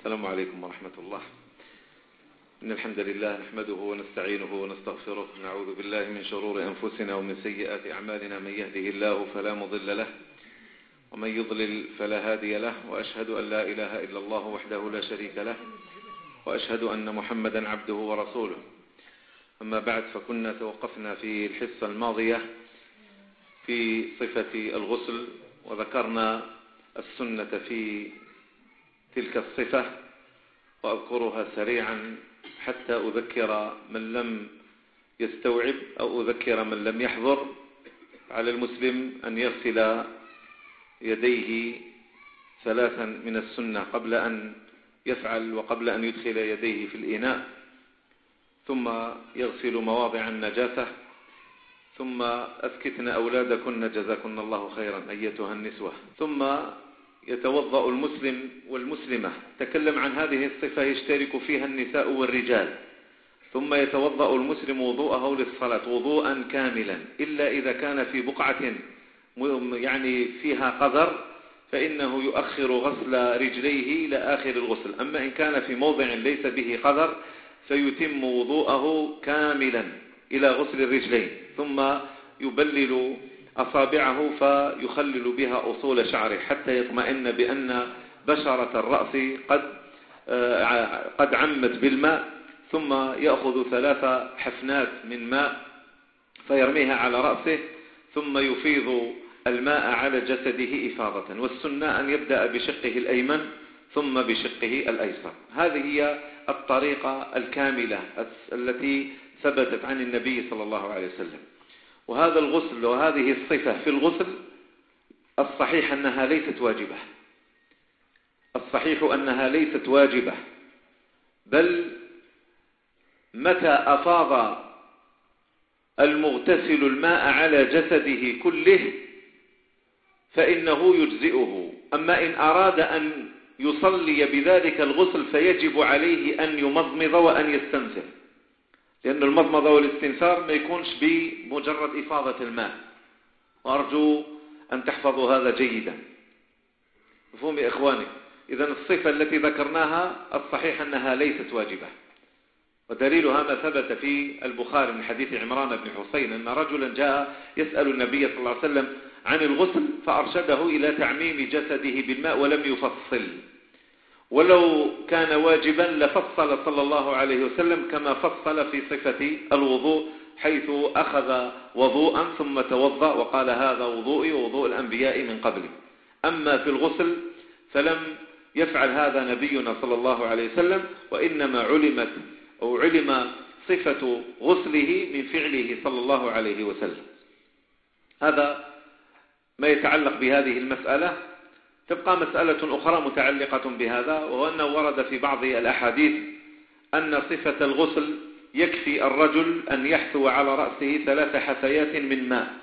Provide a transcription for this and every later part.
السلام عليكم ورحمة الله. إن الحمد لله نحمده ونستعينه ونستغفره. نعوذ بالله من شرور أنفسنا ومن سيئات أعمالنا. من يهده الله فلا مضل له ومن يضلل فلا هادي له. وأشهد أن لا إله إلا الله وحده لا شريك له. وأشهد أن محمدا عبده ورسوله. أما بعد فكنا توقفنا في الحصة الماضية في صفة الغسل وذكرنا السنة في تلك الصفة وأذكرها سريعا حتى أذكر من لم يستوعب أو أذكر من لم يحضر. على المسلم أن يغسل يديه ثلاثا من السنة قبل أن يفعل وقبل أن يدخل يديه في الإناء ثم يغسل مواضع النجاسة ثم أسكتن أولادكن جزاكن الله خيرا أيتها النسوة ثم يتوضأ المسلم والمسلمة. تكلم عن هذه الصفة يشترك فيها النساء والرجال. ثم يتوضأ المسلم وضوءه للصلاة وضوءا كاملا. إلا إذا كان في بقعة يعني فيها قذر فإنه يؤخر غسل رجليه إلى آخر الغسل. أما إن كان في موضع ليس به قذر فيتم وضوءه كاملا إلى غسل الرجلين. ثم يبلل أصابعه فيخلل بها أصول شعره حتى يطمئن بأن بشرة الرأس قد آه، قد عمت بالماء ثم يأخذ ثلاث حفنات من ماء فيرميها على رأسه ثم يفيض الماء على جسده إفاضة. والسنة أن يبدأ بشقه الأيمن ثم بشقه الأيسر. هذه هي الطريقة الكاملة التي ثبتت عن النبي صلى الله عليه وسلم. وهذا الغسل وهذه الصفة في الغسل الصحيح أنها ليست واجبة. الصحيح أنها ليست واجبة. بل متى أفاض المغتسل الماء على جسده كله فإنه يجزئه. أما إن أراد أن يصلي بذلك الغسل فيجب عليه أن يمضمض وأن يستنفر لأن المضمضة والاستنثار ما يكونش بمجرد إفاضة الماء. وأرجو أن تحفظوا هذا جيدا. مفهوم يا إخواني؟ إذا الصفة التي ذكرناها الصحيح أنها ليست واجبة. ودليلها ما ثبت في البخاري من حديث عمران بن حسين أن رجلا جاء يسأل النبي صلى الله عليه وسلم عن الغسل فأرشده إلى تعميم جسده بالماء ولم يفصل. ولو كان واجبا لفصل صلى الله عليه وسلم كما فصل في صفة الوضوء حيث أخذ وضوءا ثم توضأ وقال هذا وضوئي ووضوء الأنبياء من قبلي. أما في الغسل فلم يفعل هذا نبينا صلى الله عليه وسلم وإنما علمت أو علم صفة غسله من فعله صلى الله عليه وسلم. هذا ما يتعلق بهذه المسألة تبقى مسألة أخرى متعلقة بهذا وهو أنه ورد في بعض الأحاديث أن صفة الغسل يكفي الرجل أن يحثو على رأسه ثلاث حثيات من ماء.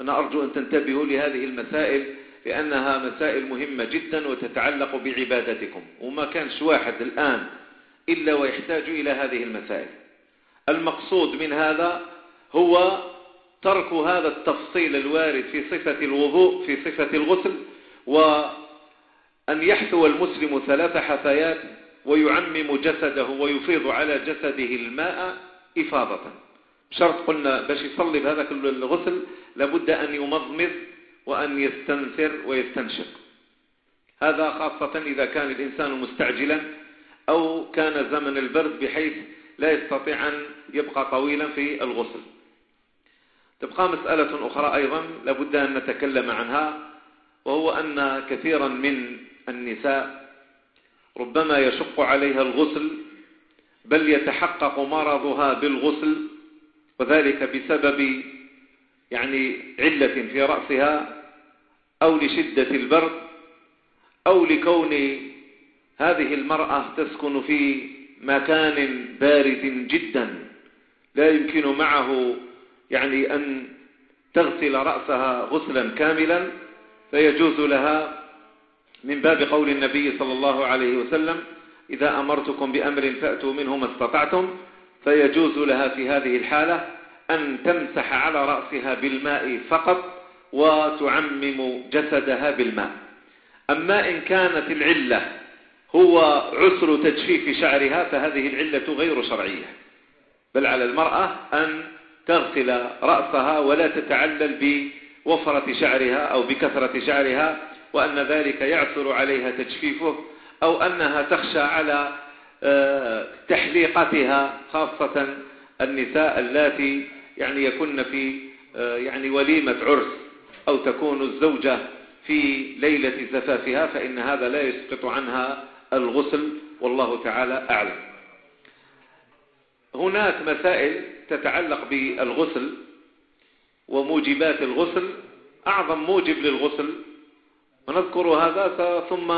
أنا أرجو أن تنتبهوا لهذه المسائل لأنها مسائل مهمة جدا وتتعلق بعبادتكم وما كانش واحد الآن إلا ويحتاج إلى هذه المسائل. المقصود من هذا هو ترك هذا التفصيل الوارد في صفة الوضوء في صفة الغسل وأن يحثو المسلم ثلاث حفيات ويعمم جسده ويفيض على جسده الماء إفاضة. شرط قلنا باش يصلي بهذا الغسل لابد أن يمضمض وأن يستنثر ويستنشق. هذا خاصة إذا كان الإنسان مستعجلا أو كان زمن البرد بحيث لا يستطيع أن يبقى طويلا في الغسل. تبقى مسألة أخرى أيضا لابد أن نتكلم عنها. وهو أن كثيرا من النساء ربما يشق عليها الغسل بل يتحقق مرضها بالغسل وذلك بسبب يعني علة في رأسها أو لشدة البرد أو لكون هذه المرأة تسكن في مكان بارد جدا. لا يمكن معه يعني أن تغسل رأسها غسلا كاملا. فيجوز لها من باب قول النبي صلى الله عليه وسلم إذا أمرتكم بأمر فأتوا منه ما استطعتم فيجوز لها في هذه الحالة أن تمسح على رأسها بالماء فقط وتعمم جسدها بالماء. أما إن كانت العلة هو عسر تجفيف شعرها فهذه العلة غير شرعية. بل على المرأة أن تغسل رأسها ولا تتعلل بشعرها وفرة شعرها أو بكثرة شعرها وأن ذلك يعثر عليها تجفيفه أو أنها تخشى على آه، تحليقتها خاصة النساء التي يعني يكن في آه، يعني وليمة عرس أو تكون الزوجة في ليلة زفافها فإن هذا لا يسقط عنها الغسل والله تعالى أعلم. هناك مسائل تتعلق بالغسل وموجبات الغسل أعظم موجب للغسل. ونذكر هذا ثم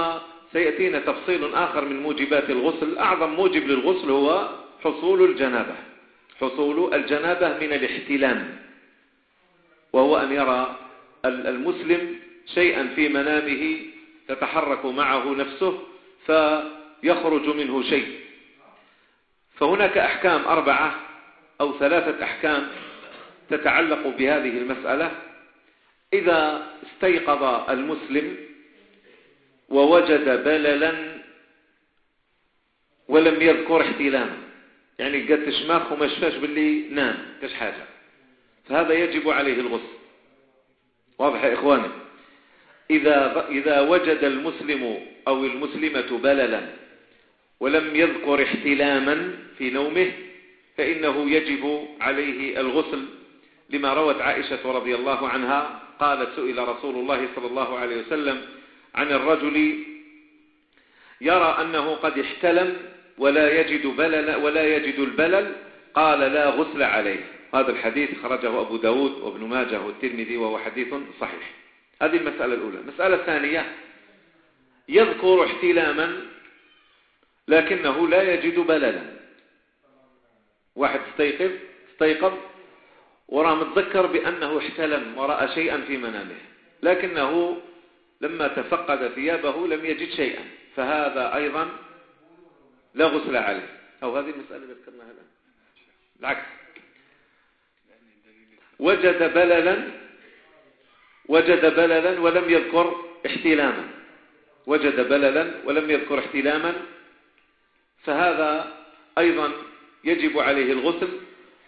سيأتينا تفصيل آخر من موجبات الغسل. أعظم موجب للغسل هو حصول الجنابة. حصول الجنابة من الاحتلام. وهو أن يرى المسلم شيئا في منامه تتحرك معه نفسه فيخرج منه شيء. فهناك أحكام أربعة أو ثلاثة أحكام تتعلق بهذه المسألة. إذا استيقظ المسلم ووجد بللا ولم يذكر احتلاما يعني قد تشماخ وما شفاش باللي نام كاش حاجة. فهذا يجب عليه الغسل. واضح يا إخواني؟ إذا, إذا وجد المسلم أو المسلمة بللا ولم يذكر احتلاما في نومه فإنه يجب عليه الغسل لما روت عائشة رضي الله عنها قالت سئل رسول الله صلى الله عليه وسلم عن الرجل يرى أنه قد احتلم ولا يجد, بلل ولا يجد البلل قال لا غسل عليه. هذا الحديث خرجه أبو داود وابن ماجه والترمذي وهو حديث صحيح. هذه المسألة الأولى. المسألة الثانية يذكر احتلاما لكنه لا يجد بللا. واحد استيقظ استيقظ ورأى متذكر بأنه احتلم ورأى شيئا في منامه. لكنه لما تفقد ثيابه لم يجد شيئا. فهذا أيضا لا غسل عليه. أو هذه المسألة اللي ذكرناها الآن. العكس. وجد بللا وجد بللا ولم يذكر احتلاما. وجد بللا ولم يذكر احتلاما. فهذا أيضا يجب عليه الغسل.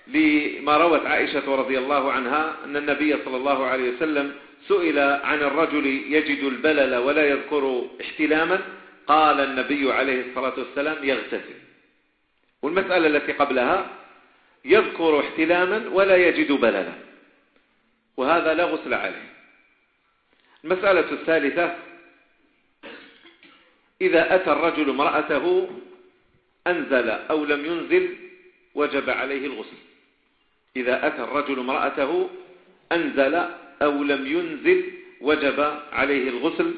لما روت عائشة رضي الله عنها أن النبي صلى الله عليه وسلم سئل عن الرجل يجد البلل ولا يذكر احتلاما قال النبي عليه الصلاة والسلام يغتسل. والمسألة التي قبلها يذكر احتلاما ولا يجد بللا. وهذا لا غسل عليه. المسألة الثالثة إذا أتى الرجل مرأته أنزل أو لم ينزل وجب عليه الغسل. إذا أتى الرجل مرأته أنزل أو لم ينزل وجب عليه الغسل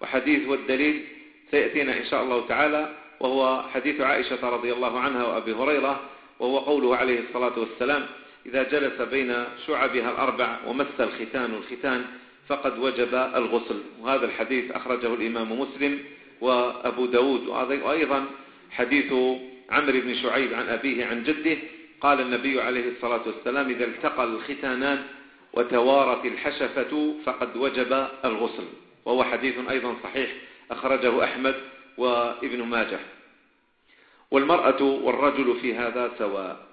وحديث والدليل سيأتينا إن شاء الله تعالى وهو حديث عائشة رضي الله عنها وأبي هريرة وهو قوله عليه الصلاة والسلام إذا جلس بين شعبها الأربع ومس الختان الختان فقد وجب الغسل. وهذا الحديث أخرجه الإمام مسلم وأبو داود وأيضا حديث عمرو بن شعيب عن أبيه عن جده قال النبي عليه الصلاة والسلام إذا التقى الختانان وتوارت الحشفة فقد وجب الغسل. وهو حديث أيضا صحيح أخرجه أحمد وابن ماجه. والمرأة والرجل في هذا سواء.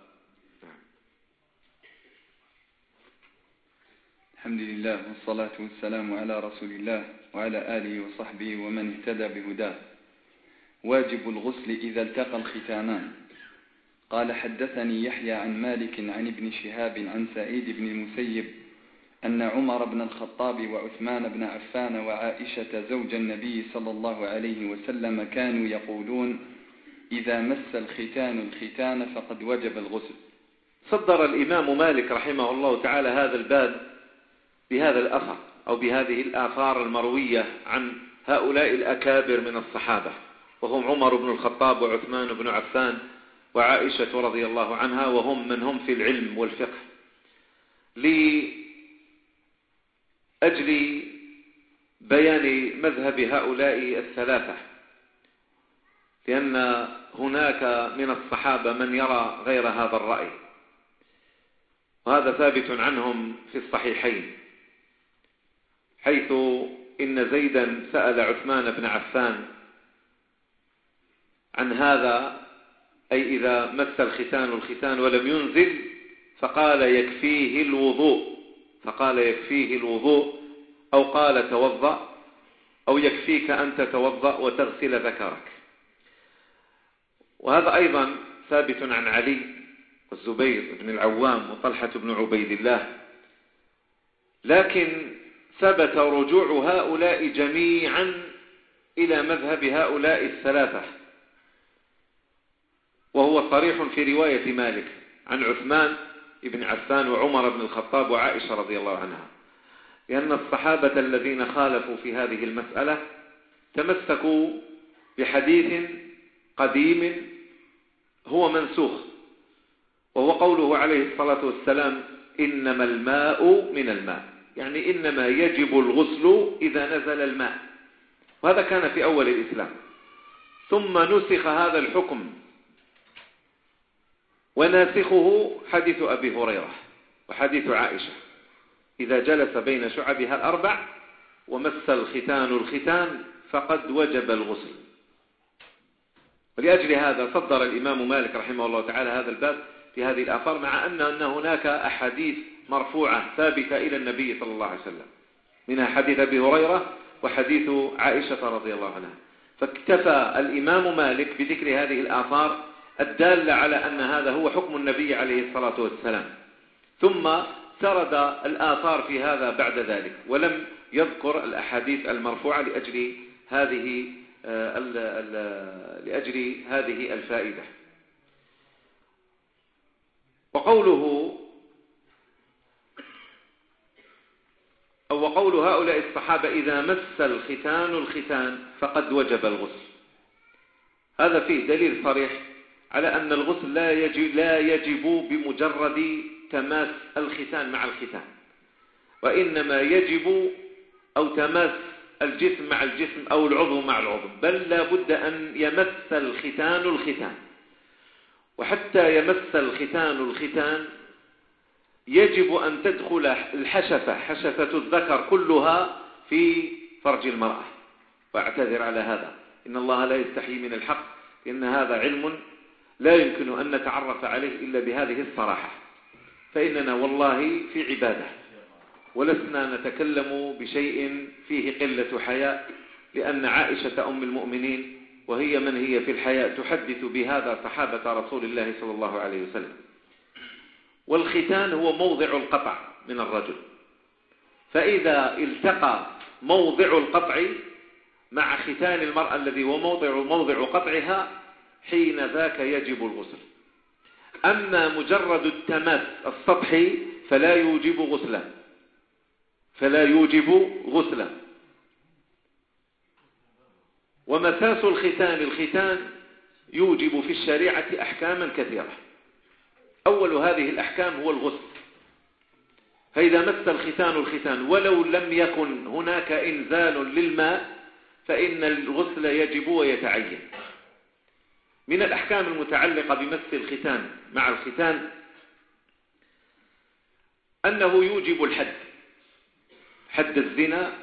الحمد لله والصلاة والسلام على رسول الله وعلى آله وصحبه ومن اهتدى بهداه. واجب الغسل إذا التقى الختانان. قال حدثني يحيى عن مالك عن ابن شهاب عن سعيد بن المسيب أن عمر بن الخطاب وعثمان بن عفان وعائشة زوج النبي صلى الله عليه وسلم كانوا يقولون إذا مس الختان الختان فقد وجب الغسل. صدر الإمام مالك رحمه الله تعالى هذا الباب بهذا الأثر أو بهذه الآثار المروية عن هؤلاء الأكابر من الصحابة وهم عمر بن الخطاب وعثمان بن عفان وعائشة رضي الله عنها وهم من هم في العلم والفقه. لأجل بيان مذهب هؤلاء الثلاثة لأن هناك من الصحابة من يرى غير هذا الرأي وهذا ثابت عنهم في الصحيحين حيث إن زيدا سأل عثمان بن عفان عن هذا أي إذا مس الختان الختان ولم ينزل فقال يكفيه الوضوء فقال يكفيه الوضوء أو قال توضأ أو يكفيك أن تتوضأ وتغسل ذكرك. وهذا أيضا ثابت عن علي والزبير بن العوام وطلحة بن عبيد الله. لكن ثبت رجوع هؤلاء جميعا إلى مذهب هؤلاء الثلاثة. وهو صريح في رواية مالك عن عثمان بن عفان وعمر بن الخطاب وعائشة رضي الله عنها. لأن الصحابة الذين خالفوا في هذه المسألة تمسكوا بحديث قديم هو منسوخ وهو قوله عليه الصلاة والسلام إنما الماء من الماء. يعني إنما يجب الغسل إذا نزل الماء. وهذا كان في أول الإسلام. ثم نسخ هذا الحكم وناسخه حديث أبي هريرة وحديث عائشة. إذا جلس بين شعبها الأربع ومس الختان الختان فقد وجب الغسل. ولأجل هذا صدر الإمام مالك رحمه الله تعالى هذا الباب في هذه الآثار مع أن, أن هناك أحاديث مرفوعة ثابتة إلى النبي صلى الله عليه وسلم. منها حديث أبي هريرة وحديث عائشة رضي الله عنها. فاكتفى الإمام مالك بذكر هذه الآثار الدالة على أن هذا هو حكم النبي عليه الصلاة والسلام. ثم سرد الآثار في هذا بعد ذلك ولم يذكر الأحاديث المرفوعة لأجل هذه آه، لأجل هذه الفائدة. وقوله أو وقول هؤلاء الصحابة إذا مس الختان الختان فقد وجب الغسل. هذا فيه دليل صريح على أن الغسل لا يجب, لا يجب بمجرد تماس الختان مع الختان. وإنما يجب أو تماس الجسم مع الجسم أو العضو مع العضو. بل لا بد أن يمس الختان الختان. وحتى يمس الختان الختان يجب أن تدخل الحشفة حشفة الذكر كلها في فرج المرأة. واعتذر على هذا. إن الله لا يستحي من الحق إن هذا علم لا يمكن أن نتعرف عليه إلا بهذه الصراحة. فإننا والله في عبادة. ولسنا نتكلم بشيء فيه قلة حياء لأن عائشة أم المؤمنين وهي من هي في الحياء تحدث بهذا صحابة رسول الله صلى الله عليه وسلم. والختان هو موضع القطع من الرجل. فإذا التقى موضع القطع مع ختان المرأة الذي هو موضع موضع قطعها حين ذاك يجب الغسل. أما مجرد التماس السطحي فلا يوجب غسلا فلا يوجب غسلا ومساس الختان الختان يوجب في الشريعة أحكاما كثيرة. أول هذه الأحكام هو الغسل. فإذا مس الختان الختان ولو لم يكن هناك إنزال للماء فإن الغسل يجب ويتعين. من الأحكام المتعلقة بمس الختان مع الختان أنه يوجب الحد حد الزنا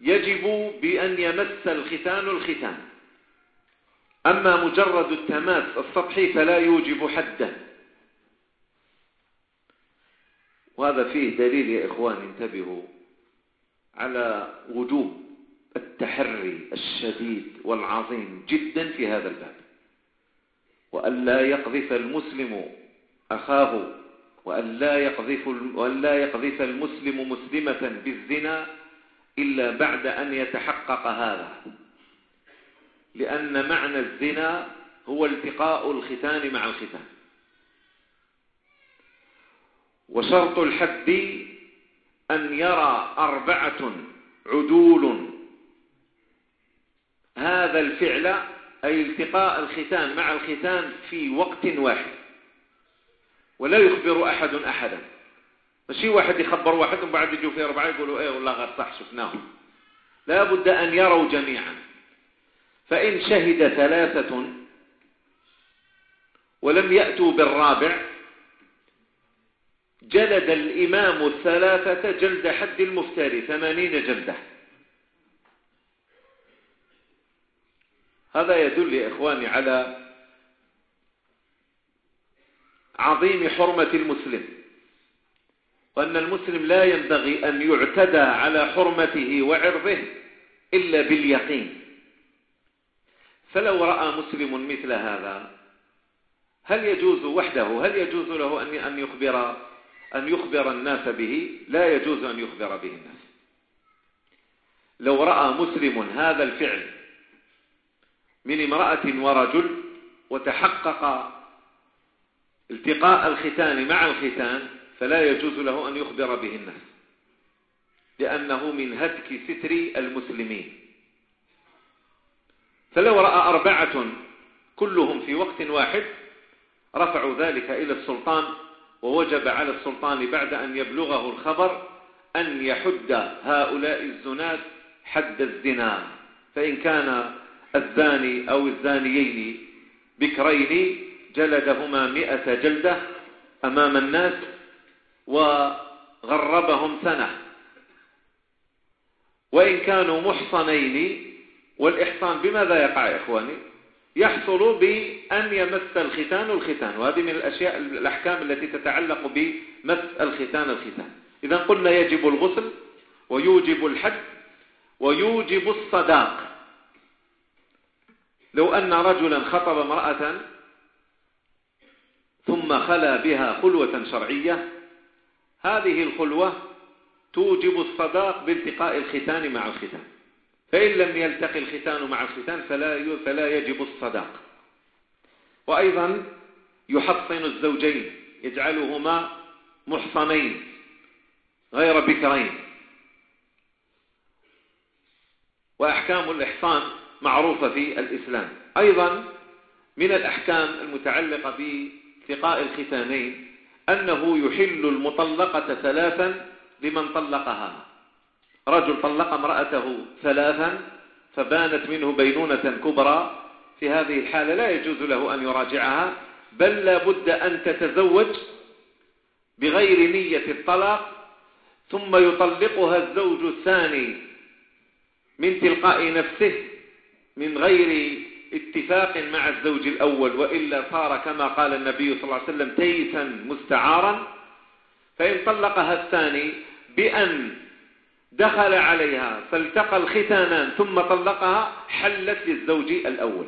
يجب بأن يمس الختان الختان. أما مجرد التماس السطحي فلا يوجب حده. وهذا فيه دليل يا إخوان انتبهوا على وجوب التحري الشديد والعظيم جدا في هذا الباب. وأن لا يقذف المسلم أخاه وأن لا يقذف, وأن لا يقذف المسلم مسلمة بالزنا إلا بعد أن يتحقق هذا. لأن معنى الزنا هو التقاء الختان مع الختان. وشرط الحد أن يرى أربعة عدول هذا الفعل أي التقاء الختان مع الختان في وقت واحد. ولا يخبر أحد أحدا. ماشي واحد يخبر واحد وبعد يجوا فيه أربعة يقولوا إيه والله غير صح شفناهم. لا بد أن يروا جميعا. فإن شهد ثلاثة ولم يأتوا بالرابع جلد الإمام الثلاثة جلد حد المفتري ثمانين جلدة. هذا يدل يا إخواني على عظيم حرمة المسلم وأن المسلم لا ينبغي أن يعتدى على حرمته وعرضه إلا باليقين. فلو رأى مسلم مثل هذا هل يجوز وحده؟ هل يجوز له أن أن يخبر أن يخبر الناس به؟ لا يجوز أن يخبر به الناس. لو رأى مسلم هذا الفعل من امرأة ورجل وتحقق التقاء الختان مع الختان فلا يجوز له أن يخبر به الناس لأنه من هتك ستر المسلمين. فلو رأى أربعة كلهم في وقت واحد رفعوا ذلك إلى السلطان ووجب على السلطان بعد أن يبلغه الخبر أن يحد هؤلاء الزناد حد الزنا. فإن كان الزاني أو الزانيين بكرين جلدهما مئة جلدة أمام الناس وغربهم سنة. وإن كانوا محصنين والإحصان بماذا يقع يا إخواني؟ يحصل بأن يمس الختان الختان. وهذه من الأشياء الأحكام التي تتعلق بمس الختان الختان. إذا قلنا يجب الغسل ويوجب الحد ويوجب الصداق. لو أن رجلا خطب امرأة ثم خلا بها خلوة شرعية هذه الخلوة توجب الصداق بالتقاء الختان مع الختان. فإن لم يلتقي الختان مع الختان فلا فلا يجب الصداق. وأيضا يحصن الزوجين يجعلهما محصنين غير بكرين. وأحكام الإحصان معروفة في الإسلام. أيضا من الأحكام المتعلقة بثقاء الختانين أنه يحل المطلقة ثلاثا لمن طلقها. رجل طلق امرأته ثلاثا فبانت منه بينونة كبرى. في هذه الحالة لا يجوز له أن يراجعها بل لا بد أن تتزوج بغير نية الطلاق ثم يطلقها الزوج الثاني من تلقاء نفسه. من غير اتفاق مع الزوج الأول وإلا صار كما قال النبي صلى الله عليه وسلم تيسا مستعارا. فإن طلقها الثاني بأن دخل عليها فالتقى الختانان ثم طلقها حلت للزوج الأول.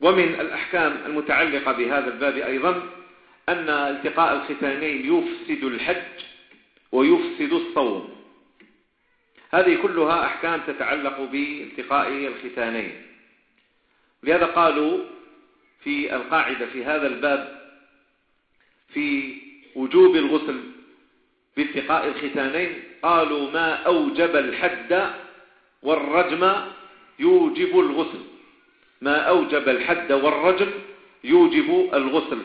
ومن الأحكام المتعلقة بهذا الباب أيضا أن التقاء الختانين يفسد الحج ويفسد الصوم. هذه كلها أحكام تتعلق بالتقاء الختانين. لهذا قالوا في القاعدة في هذا الباب في وجوب الغسل بالتقاء الختانين قالوا ما أوجب الحد والرجم يوجب الغسل. ما أوجب الحد والرجم يوجب الغسل.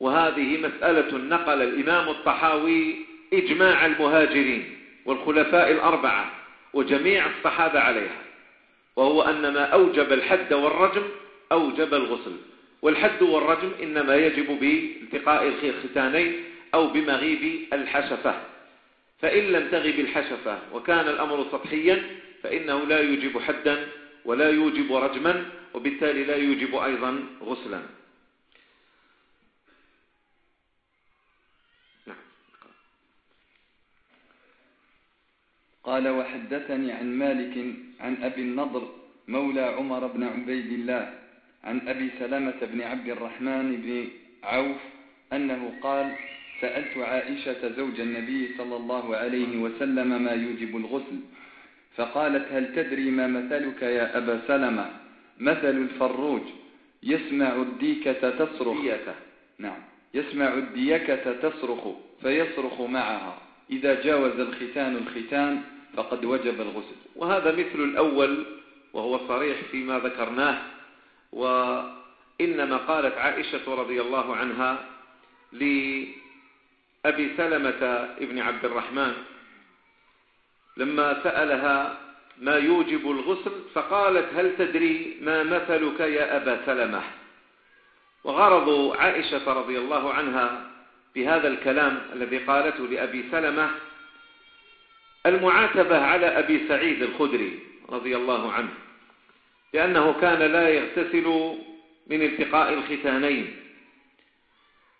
وهذه مسألة نقل الإمام الطحاوي إجماع المهاجرين. والخلفاء الأربعة وجميع الصحابة عليها وهو أن ما أوجب الحد والرجم أوجب الغسل والحد والرجم إنما يجب بالتقاء الختانين أو بمغيب الحشفة فإن لم تغب الحشفة وكان الأمر سطحيا فإنه لا يوجب حدا ولا يوجب رجما وبالتالي لا يوجب أيضا غسلا. قال وحدثني عن مالك عن أبي النضر مولى عمر بن عبيد الله عن أبي سلامة بن عبد الرحمن بن عوف أنه قال سألت عائشة زوج النبي صلى الله عليه وسلم ما يوجب الغسل فقالت هل تدري ما مثلك يا أبا سلمة؟ مثل الفروج يسمع الديكة تصرخ. نعم. يسمع الديكة تصرخ فيصرخ معها. إذا جاوز الختان الختان فقد وجب الغسل. وهذا مثل الأول وهو صريح فيما ذكرناه. وإنما قالت عائشة رضي الله عنها لأبي سلمة ابن عبد الرحمن. لما سألها ما يوجب الغسل فقالت هل تدري ما مثلك يا أبا سلمة؟ وغرض عائشة رضي الله عنها بهذا الكلام الذي قالته لأبي سلمة المعاتبة على أبي سعيد الخدري رضي الله عنه لأنه كان لا يغتسل من التقاء الختانين.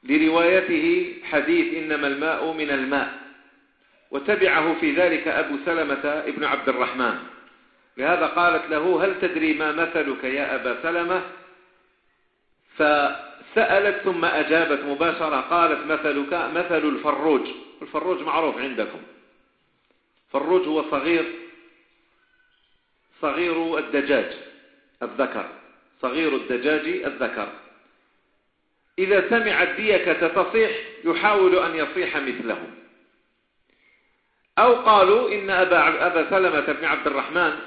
لروايته حديث إنما الماء من الماء وتبعه في ذلك أبو سلمة ابن عبد الرحمن. لهذا قالت له هل تدري ما مثلك يا أبا سلمة؟ فأخذ سألت ثم أجابت مباشرة قالت مثلك مثل الفروج. الفروج معروف عندكم. فروج هو صغير صغير الدجاج الذكر. صغير الدجاج الذكر. إذا سمع الديكة تصيح يحاول أن يصيح مثله. أو قالوا إن أبا, أبا سلمة بن عبد الرحمن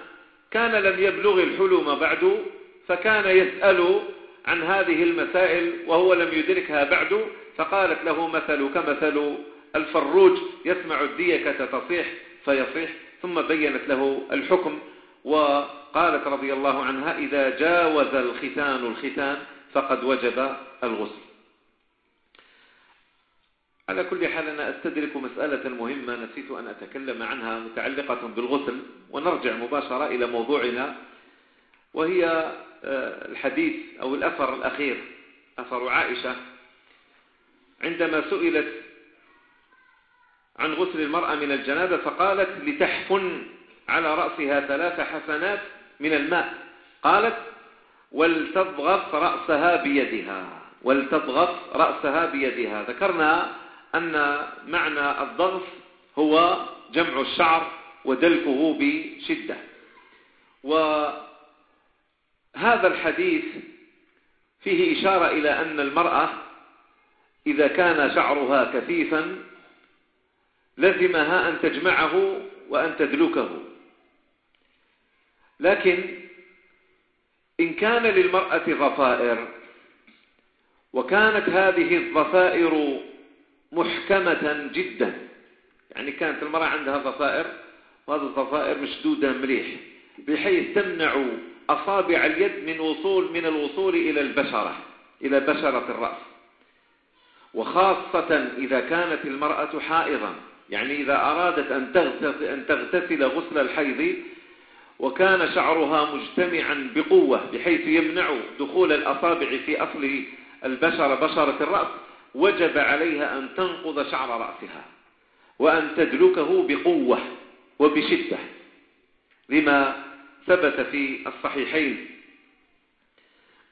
كان لم يبلغ الحلم بعد فكان يسأل عن هذه المسائل وهو لم يدركها بعد فقالت له مثلك مثل الفروج يسمع الديكة تصيح فيصيح ثم بينت له الحكم وقالت رضي الله عنها إذا جاوز الختان الختان فقد وجب الغسل. على كل حال أنا أستدرك مسألة مهمة نسيت أن أتكلم عنها متعلقة بالغسل ونرجع مباشرة إلى موضوعنا وهي الحديث أو الأثر الأخير أثر عائشة عندما سئلت عن غسل المرأة من الجنابة فقالت لتحفن على رأسها ثلاث حفنات من الماء قالت ولتضغط رأسها بيدها ولتضغط رأسها بيدها ذكرنا أن معنى الضغط هو جمع الشعر ودلكه بشدة. وقالت هذا الحديث فيه إشارة إلى أن المرأة إذا كان شعرها كثيفا لزمها أن تجمعه وأن تدلكه. لكن إن كان للمرأة ظفائر وكانت هذه الظفائر محكمة جدا يعني كانت المرأة عندها ظفائر وهذه الظفائر مشدودة مليح بحيث تمنع أصابع اليد من وصول من الوصول إلى البشرة إلى بشرة الرأس. وخاصة إذا كانت المرأة حائضا يعني إذا أرادت أن تغتسل غسل الحيض وكان شعرها مجتمعا بقوة بحيث يمنع دخول الأصابع في أصل البشرة بشرة الرأس وجب عليها أن تنقض شعر رأسها وأن تدلكه بقوة وبشدة. لما ثبت في الصحيحين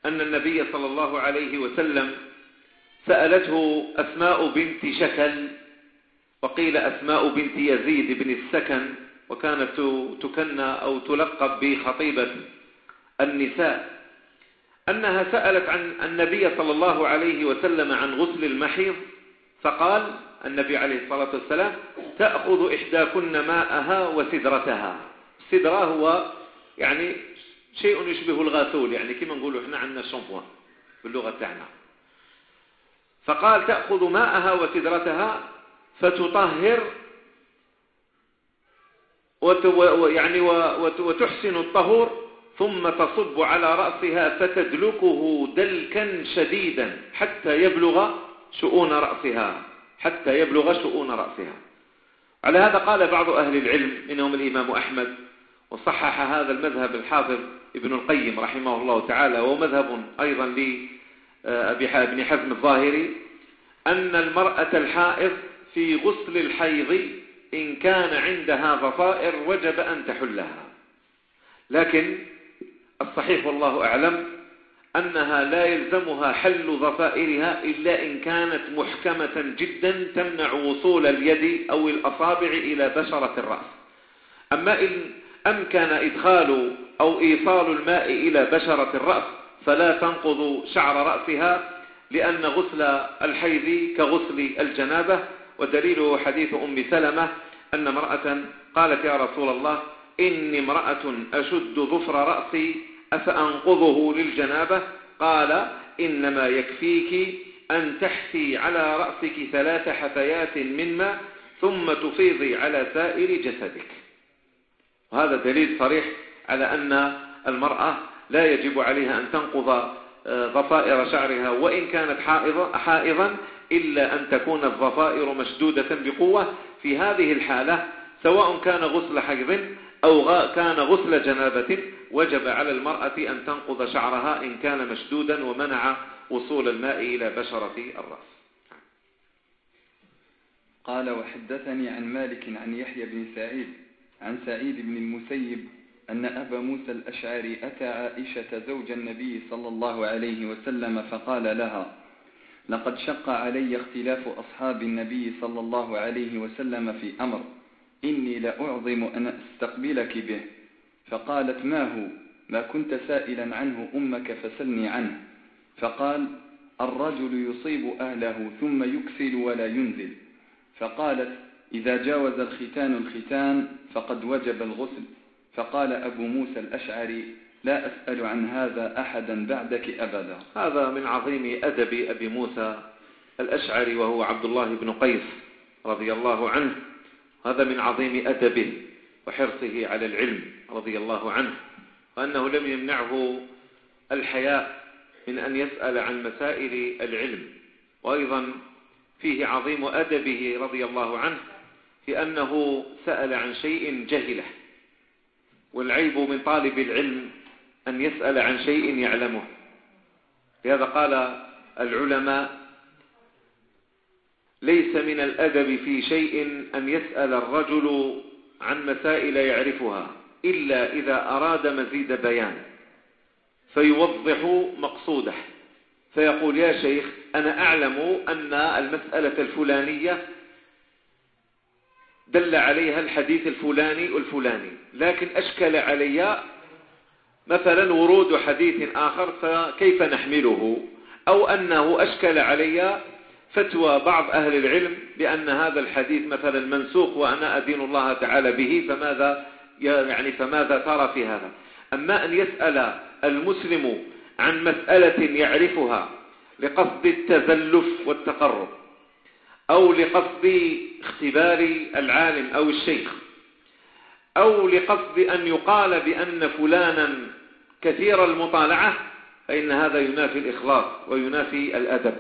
أن النبي صلى الله عليه وسلم سألته أسماء بنت شكل وقيل أسماء بنت يزيد بن السكن وكانت تكنى أو تلقب بخطيبة النساء. أنها سألت عن النبي صلى الله عليه وسلم عن غسل المحيض فقال النبي عليه الصلاة والسلام تأخذ إحداكن ماءها وسدرتها. سدرا هو يعني شيء يشبه الغاثول يعني كما نقولوا إحنا عندنا شامبوان باللغة تاعنا فقال تأخذ ماءها وسدرتها فتطهر ويعني وتحسن الطهور ثم تصب على رأسها فتدلكه دلكا شديدا حتى يبلغ شؤون رأسها حتى يبلغ شؤون رأسها. على هذا قال بعض أهل العلم منهم الإمام أحمد وصحح هذا المذهب الحافظ ابن القيم رحمه الله تعالى ومذهب أيضا لابن آه، حزم الظاهري أن المرأة الحائض في غسل الحيض إن كان عندها ضفائر وجب أن تحلها. لكن الصحيح والله أعلم أنها لا يلزمها حل ضفائرها إلا إن كانت محكمة جدا تمنع وصول اليد أو الأصابع إلى بشرة الرأس. أما إن أمكن إدخال أو إيصال الماء إلى بشرة الرأس فلا تنقض شعر رأسها لأن غسل الحيض كغسل الجنابة ودليله حديث أم سلمة أن امرأة قالت يا رسول الله إني امرأة أشد ظفر رأسي أفأنقضه للجنابة قال إنما يكفيك أن تحسي على رأسك ثلاث حفيات من ماء ثم تفيضي على سائر جسدك وهذا دليل صريح على أن المرأة لا يجب عليها أن تنقض آه، ضفائر شعرها وإن كانت حائضا إلا أن تكون الضفائر مشدودة بقوة في هذه الحالة سواء كان غسل حيض أو كان غسل جنابة وجب على المرأة أن تنقض شعرها إن كان مشدودا ومنع وصول الماء إلى بشرة الرأس. قال وحدثني عن مالك عن يحيى بن سعيد عن سعيد بن المسيب أن أبا موسى الأشعري أتى عائشة زوج النبي صلى الله عليه وسلم فقال لها لقد شق علي اختلاف أصحاب النبي صلى الله عليه وسلم في أمر إني لأعظم أن أستقبلك به. فقالت ما هو؟ ما كنت سائلا عنه أمك فسلني عنه. فقال الرجل يصيب أهله ثم يكسل ولا ينزل. فقالت إذا جاوز الختان الختان فقد وجب الغسل. فقال أبو موسى الأشعري لا أسأل عن هذا أحدا بعدك أبدا. هذا من عظيم أدب أبي موسى الأشعري وهو عبد الله بن قيس رضي الله عنه. هذا من عظيم أدبه وحرصه على العلم رضي الله عنه وأنه لم يمنعه الحياء من أن يسأل عن مسائل العلم. وأيضا فيه عظيم أدبه رضي الله عنه لأنه سأل عن شيء جهلة والعيب من طالب العلم أن يسأل عن شيء يعلمه. لهذا قال العلماء ليس من الأدب في شيء أن يسأل الرجل عن مسائل يعرفها إلا إذا أراد مزيد بيان فيوضح مقصوده فيقول يا شيخ أنا أعلم أن المسألة الفلانية دل عليها الحديث الفلاني الفلاني لكن أشكل علي مثلا ورود حديث آخر فكيف نحمله؟ أو أنه أشكل علي فتوى بعض أهل العلم بأن هذا الحديث مثلا منسوخ وأنا أدين الله تعالى به فماذا يعني فماذا ترى في هذا؟ أما أن يسأل المسلم عن مسألة يعرفها لقصد التزلف والتقرب أو لقصد اختبار العالم أو الشيخ. أو لقصد أن يقال بأن فلانا كثير المطالعة فإن هذا ينافي الإخلاص وينافي الأدب.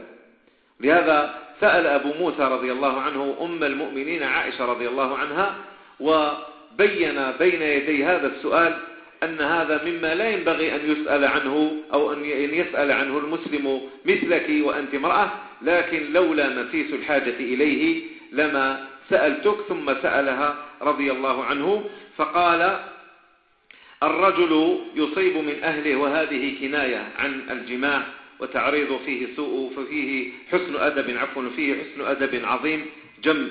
لهذا سأل أبو موسى رضي الله عنه أم المؤمنين عائشة رضي الله عنها وبين بين يدي هذا السؤال أن هذا مما لا ينبغي أن يسأل عنه أو أن يسأل عنه المسلم مثلك وأنت مرأة لكن لولا نفيس الحاجة إليه لما سألتك ثم سألها رضي الله عنه فقال الرجل يصيب من أهله وهذه كناية عن الجماع وتعريض فيه سوء ففيه حسن أدب عفوا فيه حسن أدب عظيم جم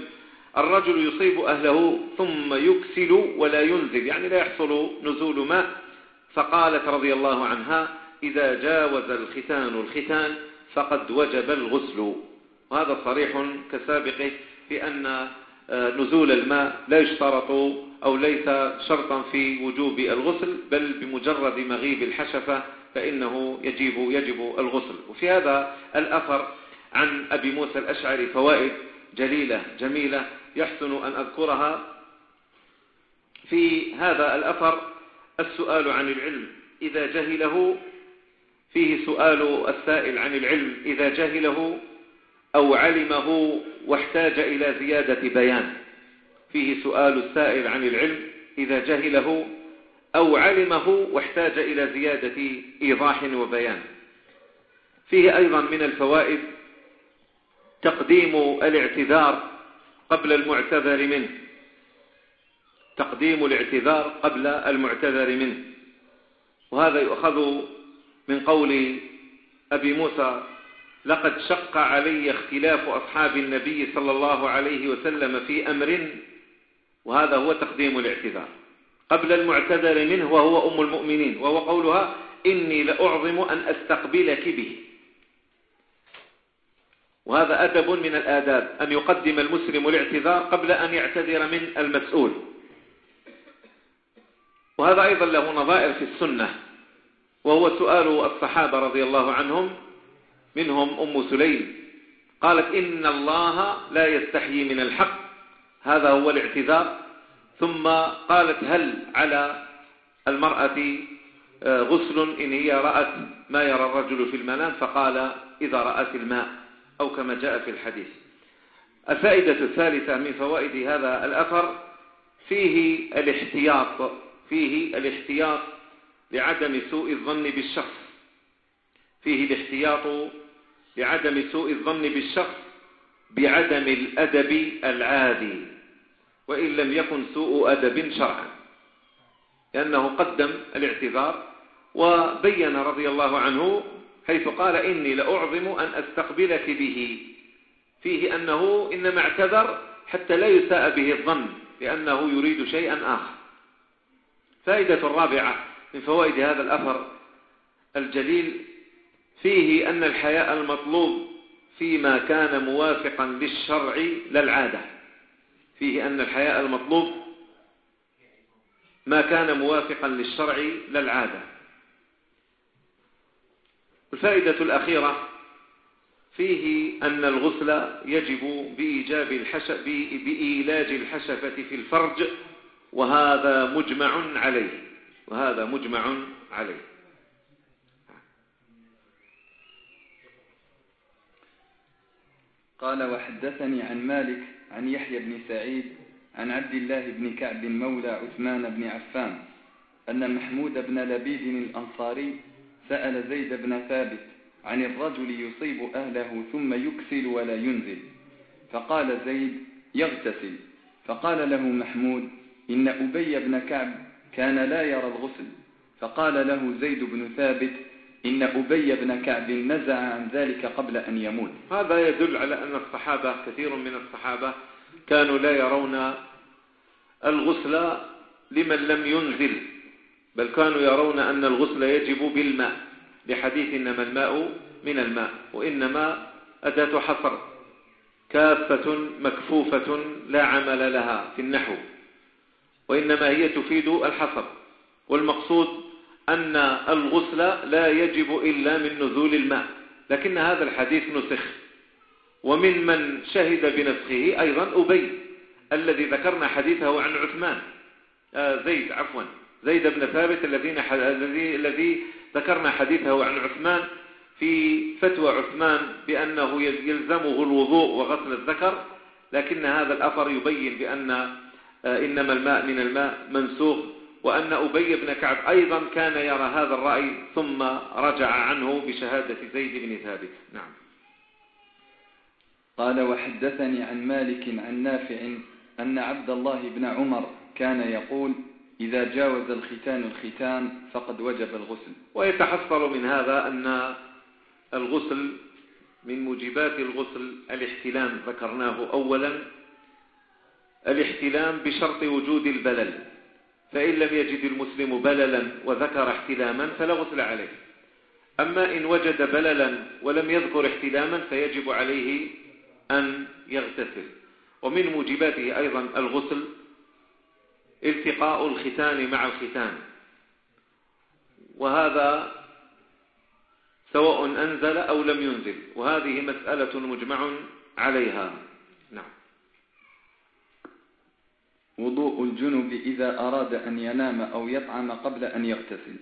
الرجل يصيب أهله ثم يكسل ولا ينزل يعني لا يحصل نزول ماء فقالت رضي الله عنها إذا جاوز الختان الختان فقد وجب الغسل وهذا صريح كسابقه في أن آه، نزول الماء لا يشترط أو ليس شرطا في وجوب الغسل بل بمجرد مغيب الحشفة فإنه يجب, يجب الغسل. وفي هذا الأثر عن أبي موسى الأشعري فوائد جليلة جميلة يحسن أن أذكرها. في هذا الأثر السؤال عن العلم إذا جهله فيه سؤال السائل عن العلم إذا جهله أو علمه واحتاج إلى زيادة بيان. فيه سؤال السائل عن العلم إذا جهله أو علمه واحتاج إلى زيادة إيضاح وبيان. فيه أيضا من الفوائد تقديم الاعتذار قبل المعتذر منه. تقديم الاعتذار قبل المعتذر منه. وهذا يؤخذ من قول أبي موسى لقد شق علي اختلاف أصحاب النبي صلى الله عليه وسلم في أمر وهذا هو تقديم الاعتذار. قبل المعتذر منه وهو أم المؤمنين وهو قولها إني لأعظم أن أستقبلك به. وهذا أدب من الآداب أن يقدم المسلم الاعتذار قبل أن يعتذر من المسؤول. وهذا أيضا له نظائر في السنة وهو سؤال الصحابة رضي الله عنهم منهم أم سليم قالت إن الله لا يستحيي من الحق. هذا هو الاعتذار. ثم قالت هل على المرأة آه، غسل إن هي رأت ما يرى الرجل في المنام؟ فقال إذا رأت الماء أو كما جاء في الحديث. الفائدة الثالثة من فوائد هذا الأثر فيه الاحتياط فيه الاحتياط لعدم سوء الظن بالشخص. فيه الاحتياط بعدم سوء الظن بالشخص بعدم الأدب العادي. وإن لم يكن سوء أدب شرعا. لأنه قدم الاعتذار وبين رضي الله عنه حيث قال إني لأعظم أن أستقبلك به. فيه أنه إنما اعتذر حتى لا يساء به الظن لأنه يريد شيئا آخر. فائدة الرابعة من فوائد هذا الأثر الجليل فيه أن الحياء المطلوب فيما كان موافقا للشرع للعادة. فيه أن الحياء المطلوب ما كان موافقا للشرع للعادة. الفائدة الأخيرة فيه أن الغسل يجب بإيجاب الحشف بإيلاج الحشفة في الفرج وهذا مجمع عليه. وهذا مجمع عليه. قال وحدثني عن مالك عن يحيى بن سعيد عن عبد الله بن كعب مولى عثمان بن عفان أن محمود بن لبيد الأنصاري سأل زيد بن ثابت عن الرجل يصيب أهله ثم يكسل ولا ينزل. فقال زيد يغتسل. فقال له محمود إن أبي بن كعب كان لا يرى الغسل. فقال له زيد بن ثابت إن أبي بن كعب نزع عن ذلك قبل أن يموت. هذا يدل على أن الصحابة كثير من الصحابة كانوا لا يرون الغسل لمن لم ينزل بل كانوا يرون أن الغسل يجب بالماء. لحديث إنما الماء من الماء وإنما أداة حصر. كافة مكفوفة لا عمل لها في النحو وإنما هي تفيد الحصر. والمقصود أن الغسل لا يجب إلا من نزول الماء. لكن هذا الحديث نسخ. ومن من شهد بنسخه أيضا أبي الذي ذكرنا حديثه عن عثمان. آه، زيد عفوا. زيد بن ثابت الذين الذي الذي ذكرنا حديثه عن عثمان. في فتوى عثمان بأنه يلزمه الوضوء وغسل الذكر. لكن هذا الأثر يبين بأن آه، إنما الماء من الماء منسوخ. وأن أبي بن كعب أيضا كان يرى هذا الرأي ثم رجع عنه بشهادة زيد بن ثابت. نعم. قال وحدثني عن مالك عن نافع أن عبد الله بن عمر كان يقول إذا جاوز الختان الختان فقد وجب الغسل. ويتحصل من هذا أن الغسل من موجبات الغسل الاحتلام. ذكرناه أولا الاحتلام بشرط وجود البلل. فإن لم يجد المسلم بللا وذكر احتلاما فلا غسل عليه. أما إن وجد بللا ولم يذكر احتلاما فيجب عليه أن يغتسل. ومن موجباته أيضا الغسل التقاء الختان مع الختان. وهذا سواء أنزل أو لم ينزل. وهذه مسألة مجمع عليها. وضوء الجنب إذا أراد أن ينام أو يطعم قبل أن يغتسل.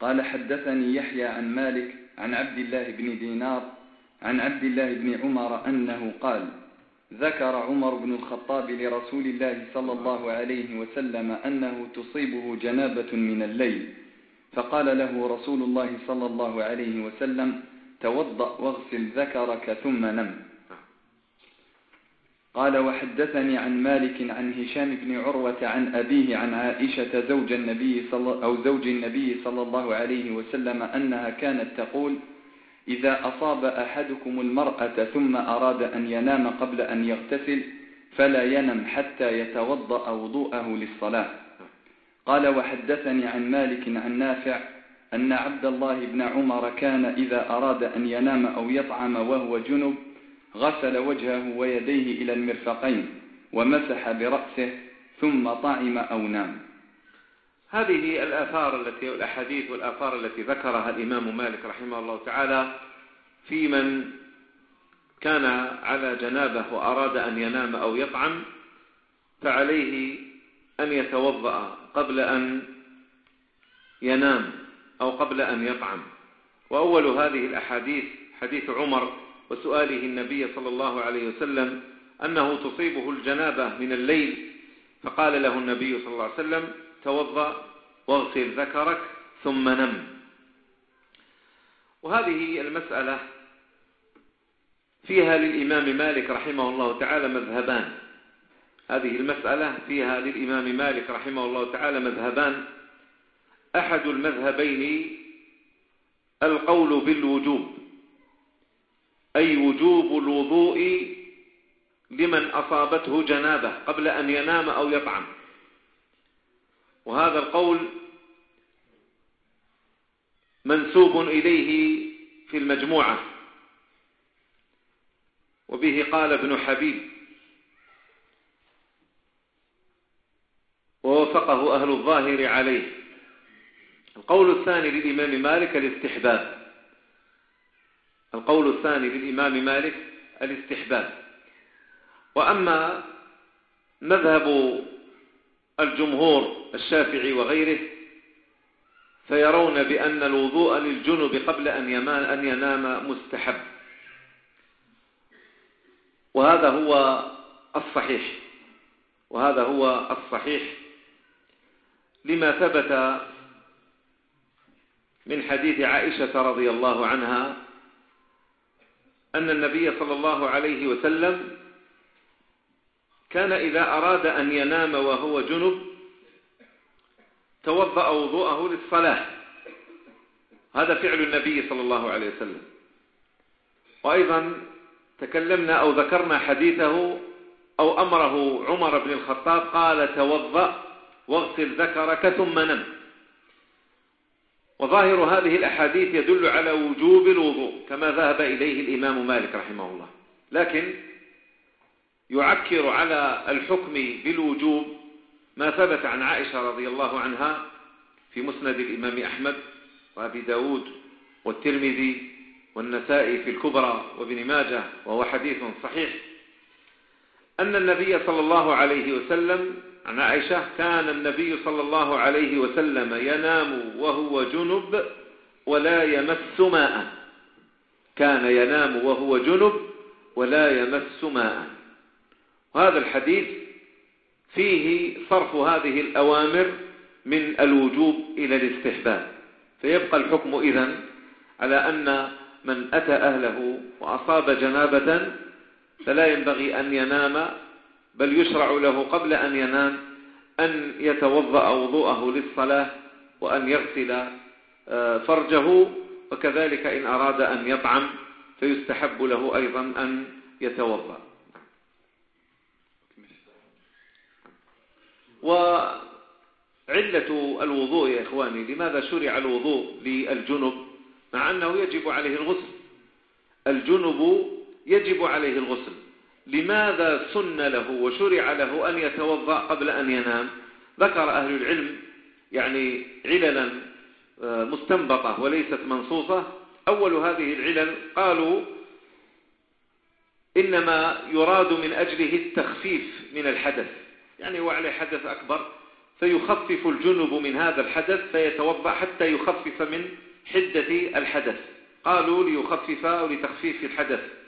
قال حدثني يحيى عن مالك عن عبد الله بن دينار عن عبد الله بن عمر أنه قال ذكر عمر بن الخطاب لرسول الله صلى الله عليه وسلم أنه تصيبه جنابة من الليل. فقال له رسول الله صلى الله عليه وسلم توضأ واغسل ذكرك ثم نم. قال وحدثني عن مالك عن هشام بن عروة عن أبيه عن عائشة زوج النبي صلى أو زوج النبي صلى الله عليه وسلم أنها كانت تقول إذا أصاب أحدكم المرأة ثم أراد أن ينام قبل أن يغتسل فلا ينم حتى يتوضأ وضوءه للصلاة. قال وحدثني عن مالك عن نافع أن عبد الله بن عمر كان إذا أراد أن ينام أو يطعم وهو جنب غسل وجهه ويديه إلى المرفقين ومسح برأسه ثم طعم أو نام. هذه الآثار التي الأحاديث والآثار التي ذكرها الإمام مالك رحمه الله تعالى في من كان على جنابه وأراد أن ينام أو يطعم فعليه أن يتوضأ قبل أن ينام أو قبل أن يطعم. وأول هذه الأحاديث حديث عمر وسؤاله النبي صلى الله عليه وسلم أنه تصيبه الجنابة من الليل فقال له النبي صلى الله عليه وسلم توضأ واغسل ذكرك ثم نم. وهذه المسألة فيها للإمام مالك رحمه الله تعالى مذهبان. هذه المسألة فيها للإمام مالك رحمه الله تعالى مذهبان. أحد المذهبين القول بالوجوب. أي وجوب الوضوء لمن أصابته جنابة قبل أن ينام أو يطعم. وهذا القول منسوب إليه في المجموعة. وبه قال ابن حبيب. ووفقه أهل الظاهر عليه. القول الثاني للإمام مالك الاستحباب. القول الثاني للإمام مالك الاستحباب. وأما مذهب الجمهور الشافعي وغيره فيرون بأن الوضوء للجنب قبل أن ينام مستحب. وهذا هو الصحيح. وهذا هو الصحيح لما ثبت من حديث عائشة رضي الله عنها أن النبي صلى الله عليه وسلم كان إذا أراد أن ينام وهو جنب توضأ وضوءه للصلاة. هذا فعل النبي صلى الله عليه وسلم. وأيضا تكلمنا أو ذكرنا حديثه أو أمره عمر بن الخطاب قال توضأ واغسل ذكرك ثم نم. وظاهر هذه الأحاديث يدل على وجوب الوضوء كما ذهب إليه الإمام مالك رحمه الله. لكن يعكر على الحكم بالوجوب ما ثبت عن عائشة رضي الله عنها في مسند الإمام أحمد وأبي داود والترمذي والنسائي في الكبرى وابن ماجه وهو حديث صحيح. أن النبي صلى الله عليه وسلم عن عائشة كان النبي صلى الله عليه وسلم ينام وهو جنب ولا يمس ماء. كان ينام وهو جنب ولا يمس ماء. وهذا الحديث فيه صرف هذه الأوامر من الوجوب إلى الاستحباب. فيبقى الحكم إذن على أن من أتى أهله وأصاب جنابة فلا ينبغي أن ينام بل يشرع له قبل أن ينام أن يتوضأ وضوءه للصلاة وأن يغسل آه، فرجه وكذلك إن أراد أن يطعم فيستحب له أيضا أن يتوضأ. وعلة الوضوء يا إخواني لماذا شرع الوضوء للجنب؟ مع أنه يجب عليه الغسل. الجنب يجب عليه الغسل. لماذا سن له وشرع له أن يتوضأ قبل أن ينام؟ ذكر أهل العلم يعني عللا آه، مستنبطة وليست منصوصة. أول هذه العلل قالوا إنما يراد من أجله التخفيف من الحدث. يعني هو عليه حدث أكبر فيخفف الجنب من هذا الحدث فيتوضأ حتى يخفف من حدة الحدث. قالوا ليخفف أو لتخفيف الحدث.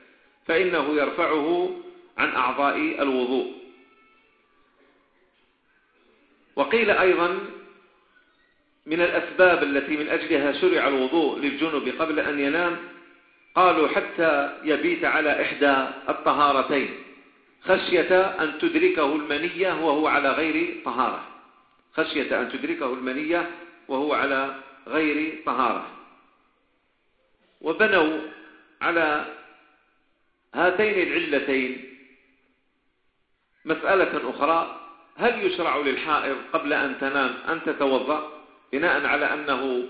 فإنه يرفعه عن أعضاء الوضوء. وقيل أيضا من الأسباب التي من أجلها شرع الوضوء للجنب قبل أن ينام قالوا حتى يبيت على إحدى الطهارتين خشية أن تدركه المنية وهو على غير طهارة. خشية أن تدركه المنية وهو على غير طهارة. وبنوا على هاتين العلتين. مسألة أخرى هل يشرع للحائر قبل أن تنام أن تتوضأ؟ بناء على أنه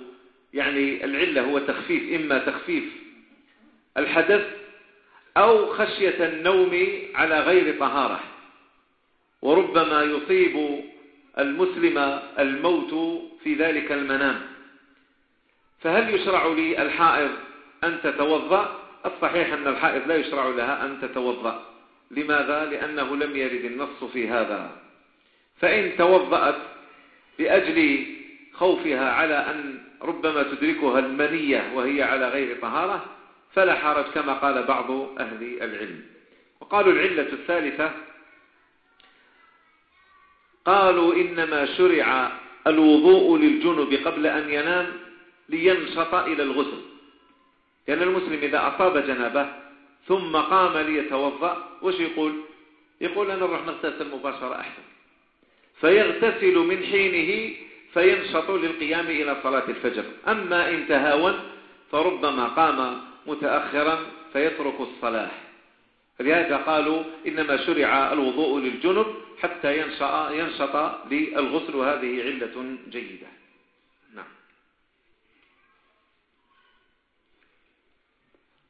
يعني العلة هو تخفيف إما تخفيف الحدث أو خشية النوم على غير طهارة. وربما يصيب المسلم الموت في ذلك المنام. فهل يشرع لي الحائر أن تتوضأ؟ الصحيح أن الحائض لا يشرع لها أن تتوضأ. لماذا؟ لأنه لم يرد النص في هذا. فإن توضأت لأجل خوفها على أن ربما تدركها المنية وهي على غير طهارة فلا حرج كما قال بعض أهل العلم. وقالوا العلة الثالثة قالوا إنما شرع الوضوء للجنب قبل أن ينام لينشط إلى الغسل. لأن المسلم إذا أصاب جنابه ثم قام ليتوضأ وش يقول؟ يقول أنا نروح نغتسل مباشرة أحسن. فيغتسل من حينه فينشط للقيام إلى صلاة الفجر. أما إن تهاون فربما قام متأخرا فيترك الصلاة. لهذا قالوا إنما شرع الوضوء للجنب حتى ينشط للغسل هذه علة جيدة.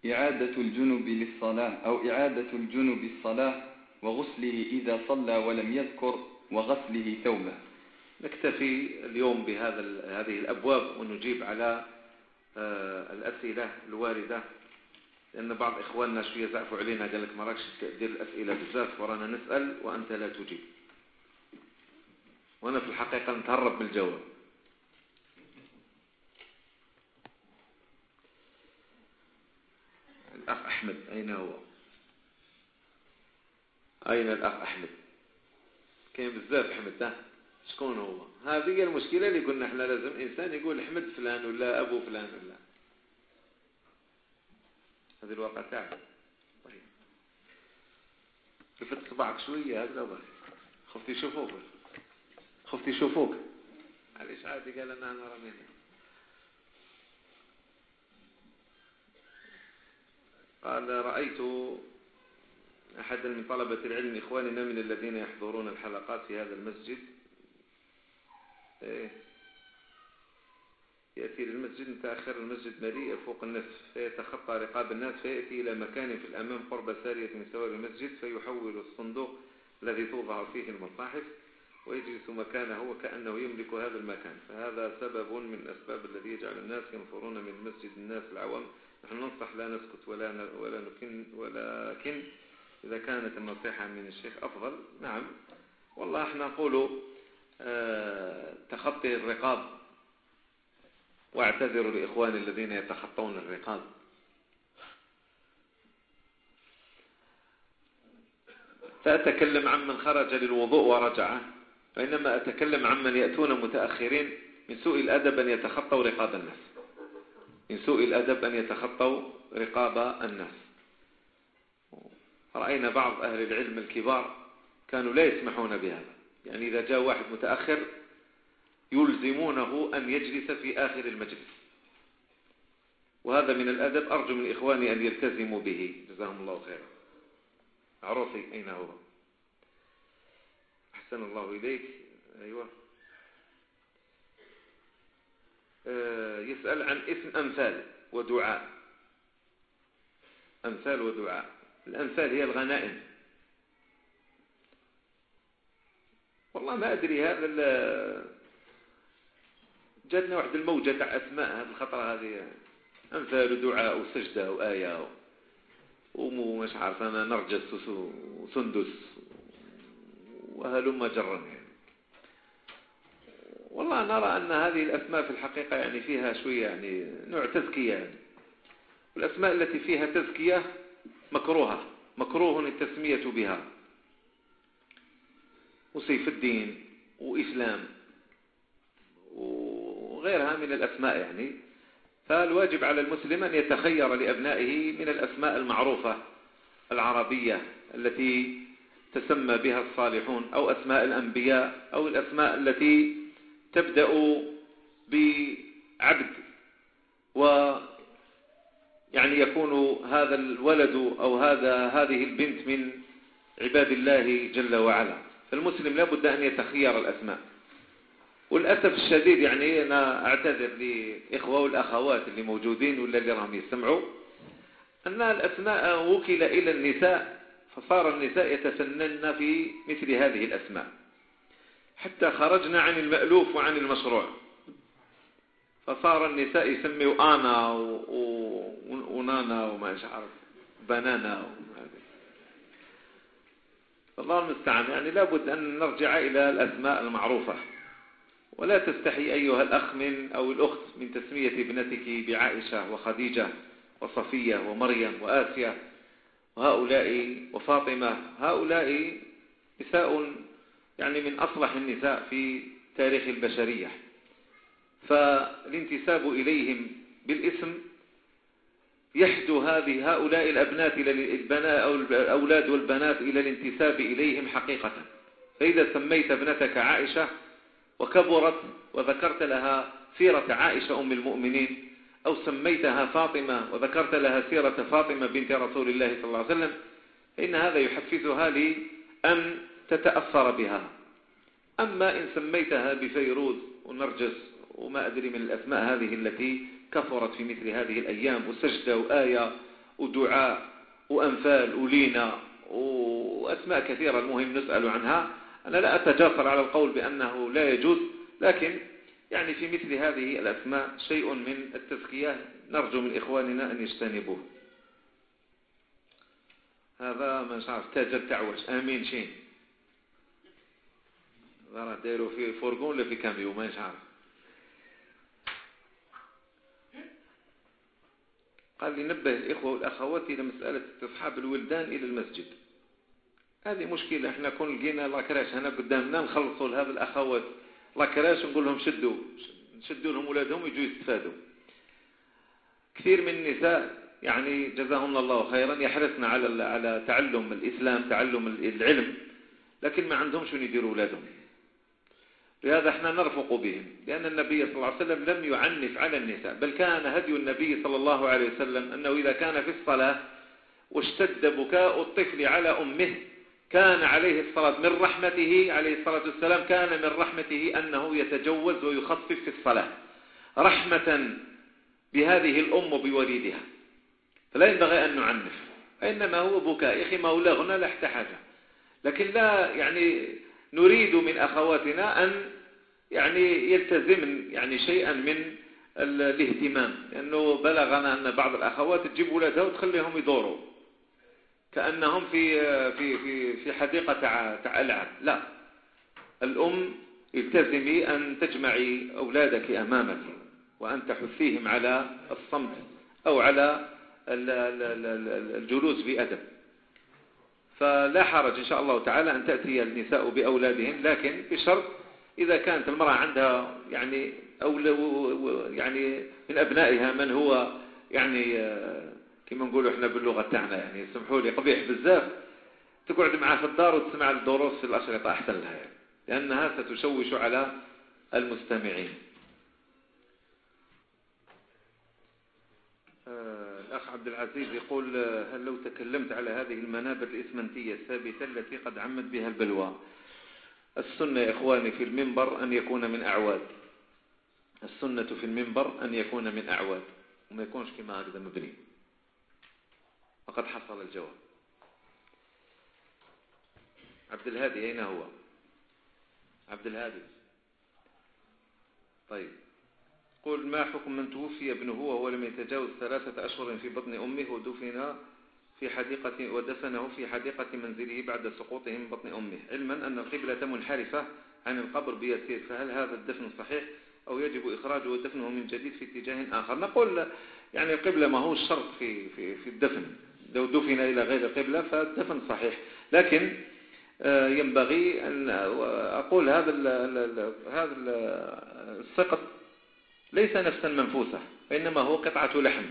إعادة الجنوب للصلاة أو إعادة الجنوب الصلاة وغسله إذا صلى ولم يذكر وغسله ثوبه نكتفي اليوم بهذا هذه الأبواب ونجيب على آه، الأسئلة الواردة لأن بعض إخواننا شوية زعفوا علينا قال لك ما راكش تدير الأسئلة بزاف ورانا نسأل وأنت لا تجيب. وأنا في الحقيقة نتهرب من الجواب. الأخ أحمد. أين هو؟ أين الأخ أحمد؟ كان بزاف أحمد ده شكون هو؟ هذه المشكلة اللي قلنا إحنا لازم إنسان يقول أحمد فلان ولا أبو فلان ولا. هذه الواقع تعب طيب. لفت شوية هذا ضرب خفت يشوفوك. خفت يشوفوك. علاش عادي قال أنا أنا رميني قال رأيت أحد من طلبة العلم إخواننا من الذين يحضرون الحلقات في هذا المسجد. إيه. يأتي للمسجد متأخر المسجد مليء فوق النصف فيتخطى رقاب الناس فيأتي إلى مكان في الأمام قرب سارية من سواري المسجد فيحول الصندوق الذي توضع فيه المصاحف ويجلس مكانه وكأنه يملك هذا المكان. فهذا سبب من أسباب الذي يجعل الناس ينفرون من مسجد الناس العوام نحن ننصح لا نسكت ولا ولا نكن ولكن إذا كانت النصيحة من الشيخ أفضل. نعم. والله إحنا نقول آه، تخطي الرقاب واعتذروا لإخوان الذين يتخطون الرقاب. فأتكلم من خرج للوضوء ورجع وإنما أتكلم عن من يأتون متأخرين من سوء الأدب أن يتخطوا رقاب الناس. من سوء الأدب أن يتخطوا رقاب الناس. رأينا بعض أهل العلم الكبار كانوا لا يسمحون بهذا. يعني إذا جاء واحد متأخر يلزمونه أن يجلس في آخر المجلس. وهذا من الأدب أرجو من إخواني أن يلتزموا به. جزاهم الله خيرا. عروسي أين هو؟ أحسن الله إليك. أيوة. آه، يسأل عن اسم أمثال ودعاء. أمثال ودعاء. الأمثال هي الغنائم. والله ما أدري هذا جاتنا واحد الموجة تاع أسماء هذا الخطرة هذه. أمثال ودعاء وسجدة وآية ومش عارف أنا نرجس وسندس. وهلما جرني والله نرى أن هذه الأسماء في الحقيقة يعني فيها شوية يعني نوع تزكية يعني. والأسماء التي فيها تزكية مكروهة مكروه التسمية بها وسيف الدين وإسلام وغيرها من الأسماء يعني فالواجب على المسلم أن يتخير لأبنائه من الأسماء المعروفة العربية التي تسمى بها الصالحون أو أسماء الأنبياء أو الأسماء التي تبدأ بعبد و يعني يكون هذا الولد أو هذا هذه البنت من عباد الله جل وعلا. فالمسلم لابد أن يتخير الأسماء. والأسف الشديد يعني أنا أعتذر لإخوة والأخوات اللي موجودين ولا اللي راهم يسمعوا أن الأسماء وكل إلى النساء فصار النساء يتسنن في مثل هذه الأسماء. حتى خرجنا عن المألوف وعن المشروع. فصار النساء يسميوا آنا ونانا وما يشعر بنانا الله المستعان يعني لابد أن نرجع إلى الأسماء المعروفة. ولا تستحي أيها الأخ من أو الأخت من تسمية ابنتك بعائشة وخديجة وصفية ومريم وآسيا وهؤلاء وفاطمة. هؤلاء نساء يعني من أصلح النساء في تاريخ البشرية. فالانتساب إليهم بالاسم يحدو هذه هؤلاء الأبنات إلى أو الأولاد والبنات إلى الانتساب إليهم حقيقة. فإذا سميت ابنتك عائشة وكبرت وذكرت لها سيرة عائشة أم المؤمنين أو سميتها فاطمة وذكرت لها سيرة فاطمة بنت رسول الله صلى الله عليه وسلم فإن هذا يحفزها لأن تتأثر بها. أما إن سميتها بفيروز ونرجس وما أدري من الأسماء هذه التي كثرت في مثل هذه الأيام وسجدة وآية ودعاء وأنفال ولينا وأسماء كثيرة المهم نسأل عنها. أنا لا أتجاثر على القول بأنه لا يجوز لكن يعني في مثل هذه الأسماء شيء من التزكية. نرجو من إخواننا أن يجتنبوه. هذا ما شعر تاجر تعوش آمين شين. Verrà ero forgon في ficcambi un mesar. قال لي نبه الإخوة والأخواتي لمسألة أصحاب الولدان إلى المسجد هذه مشكلة إحنا كون لقينا لاكراش هنا قدامنا نخلصوا لهذا الأخوات لاكراش نقول لهم شدوا نشدوا لهم أولادهم يجوا يستفادوا كثير من النساء يعني جزاهم الله خيرا يحرصنا على على تعلم الإسلام تعلم العلم لكن ما عندهمش وين يديروا أولادهم لهذا إحنا نرفق بهم لأن النبي صلى الله عليه وسلم لم يعنف على النساء بل كان هدي النبي صلى الله عليه وسلم أنه إذا كان في الصلاة واشتد بكاء الطفل على أمه كان عليه الصلاة من رحمته عليه الصلاة والسلام كان من رحمته أنه يتجوز ويخفف في الصلاة رحمة بهذه الأم وبوليدها. فلا ينبغي أن نعنف إنما هو بكاء يخي مولغنا لا احتحاجه لكن لا يعني نريد من أخواتنا أن يعني يلتزم يعني شيئا من الاهتمام. لأنه بلغنا أن بعض الأخوات تجيب ولادها وتخليهم يدوروا. كأنهم في في في في حديقة تاع ألعاب. لا. الأم التزمي أن تجمعي أولادك أمامك وأن تحثيهم على الصمت أو على الجلوس بأدب. فلا حرج إن شاء الله تعالى أن تأتي النساء بأولادهم لكن بشرط إذا كانت المرأة عندها يعني أو يعني من أبنائها من هو يعني آه، كما نقولوا إحنا باللغة تاعنا يعني سمحوا لي قبيح بزاف تقعد معها في الدار وتسمع الدروس في الأشرطة أحسن لها يعني لأنها ستشوش على المستمعين. آه، الأخ عبد العزيز يقول آه، هل لو تكلمت على هذه المنابر الإسمنتية الثابتة التي قد عمت بها البلوى؟ السنة يا إخواني في المنبر أن يكون من أعواد. السنة في المنبر أن يكون من أعواد. وما يكونش كما هكذا مبني. وقد حصل الجواب. عبد الهادي أين هو؟ عبد الهادي. طيب. قل ما حكم من توفي ابنه وهو لم يتجاوز ثلاثة أشهر في بطن أمه ودفن في حديقة ودفنه في حديقة منزله بعد سقوطه من بطن أمه. علما أن القبلة منحرفة عن القبر بيسير فهل هذا الدفن صحيح أو يجب إخراجه ودفنه من جديد في اتجاه آخر؟ نقول يعني القبلة ما هو الشرط في, في, في الدفن. لو دفن إلى غير القبلة فالدفن صحيح. لكن آه، ينبغي أن أقول هذا هذا السقط ليس نفسا منفوسة وإنما هو قطعة لحم.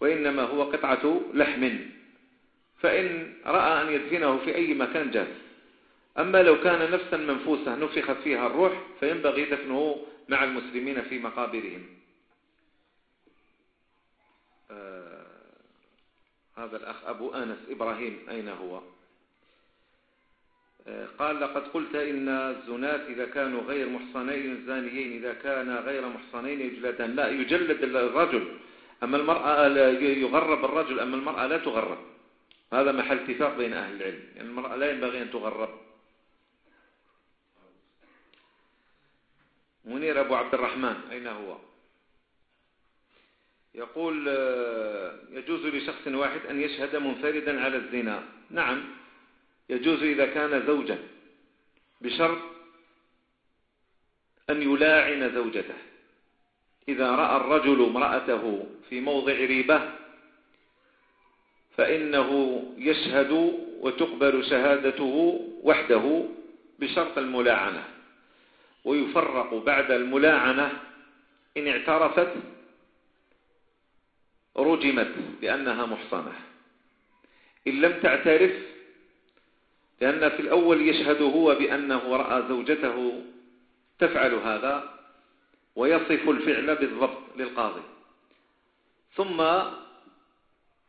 وإنما هو قطعة لحم. فإن رأى أن يدفنه في أي مكان جاز. أما لو كان نفسا منفوسة نفخت فيها الروح فينبغي دفنه مع المسلمين في مقابرهم. آه هذا الأخ أبو آنس إبراهيم أين هو؟ قال لقد قلت إن الزنات إذا كانوا غير محصنين الزانيين إذا كان غير محصنين يجلدان لا يجلد الرجل. أما المرأة يغرب الرجل أما المرأة لا تغرب. هذا محل اتفاق بين أهل العلم. يعني المرأة لا ينبغي أن تغرب. منير أبو عبد الرحمن أين هو؟ يقول آه، يجوز لشخص واحد أن يشهد منفردا على الزنا. نعم. يجوز إذا كان زوجا بشرط أن يلاعن زوجته. إذا رأى الرجل امرأته في موضع ريبة فإنه يشهد وتقبل شهادته وحده بشرط الملاعنة. ويفرق بعد الملاعنة إن اعترفت رجمت لأنها محصنة. إن لم تعترف لأن في الأول يشهد هو بأنه رأى زوجته تفعل هذا ويصف الفعل بالضبط للقاضي. ثم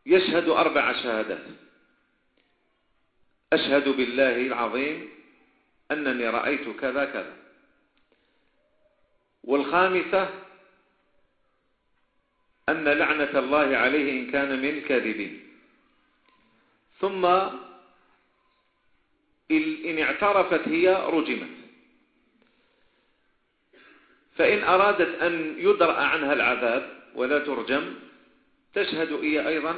يشهد أربع شهادات. أشهد بالله العظيم أنني رأيت كذا كذا. والخامسة أن لعنة الله عليه إن كان من كاذبين ثم إن اعترفت هي رجمت. فإن أرادت أن يدرأ عنها العذاب ولا ترجم تشهد إيا أيضا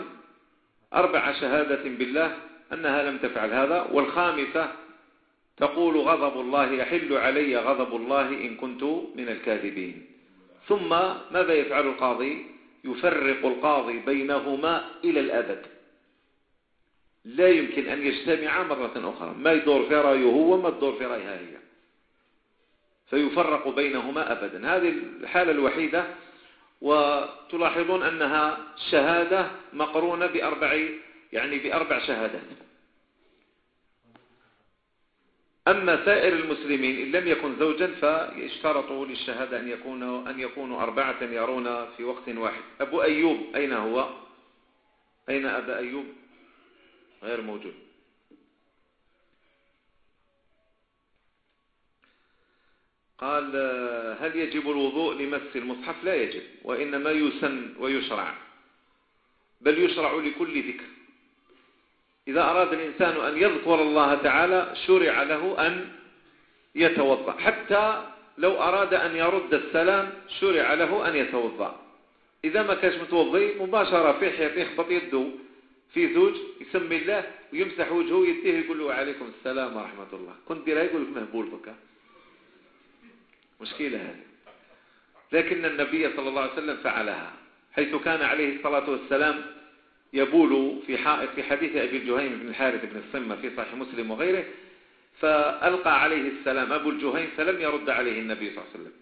أربع شهادة بالله أنها لم تفعل هذا والخامسة تقول غضب الله يحل علي غضب الله إن كنت من الكاذبين. ثم ماذا يفعل القاضي؟ يفرق القاضي بينهما إلى الأبد. لا يمكن أن يجتمع مرة أخرى. ما يدور في رأيه هو ما يدور في رأيها هي. فيفرق بينهما أبدا. هذه الحالة الوحيدة وتلاحظون أنها شهادة مقرونة بأربع يعني بأربع شهادات. أما سائر المسلمين إن لم يكن زوجا فيشترطوا للشهادة أن يكونوا, أن يكونوا أربعة يرون في وقت واحد. أبو أيوب أين هو؟ أين أبا أيوب؟ غیر موجود۔ قال هل يجب الوضوء لمس المصحف؟ لا يجب وإنما يسن ويشرع بل يشرع لكل ذكر. إذا أراد الإنسان أن يذكر الله تعالى شرع له أن يتوضع حتى لو أراد أن يرد السلام شرع له أن يتوضع إذا ما كانش متوضي مباشرة في حيطي خبط يده في زوج يسمي الله ويمسح وجهه ويديه يقول له عليكم السلام ورحمة الله. كنت لا يقول لك مهبول بك. مشكلة هذه. لكن النبي صلى الله عليه وسلم فعلها. حيث كان عليه الصلاة والسلام يبول في حائط في حديث أبي الجهيم بن الحارث بن الصمة في صحيح مسلم وغيره فألقى عليه السلام أبو الجهيم فلم يرد عليه النبي صلى الله عليه وسلم.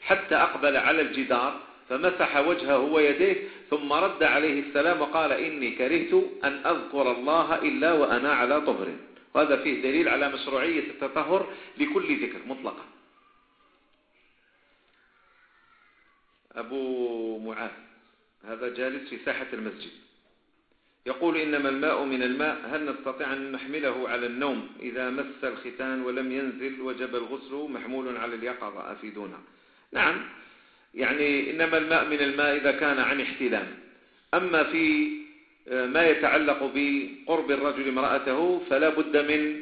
حتى أقبل على الجدار فمسح وجهه ويديه ثم رد عليه السلام وقال إني كرهت أن أذكر الله إلا وأنا على طهر. وهذا فيه دليل على مشروعية التطهر لكل ذكر مطلقا. أبو معاذ هذا جالس في ساحة المسجد. يقول إنما الماء من الماء هل نستطيع أن نحمله على النوم إذا مس الختان ولم ينزل وجب الغسل محمول على اليقظة؟ أفيدونا. نعم يعني إنما الماء من الماء إذا كان عن احتلام. أما في آه، ما يتعلق بقرب الرجل امرأته فلا بد من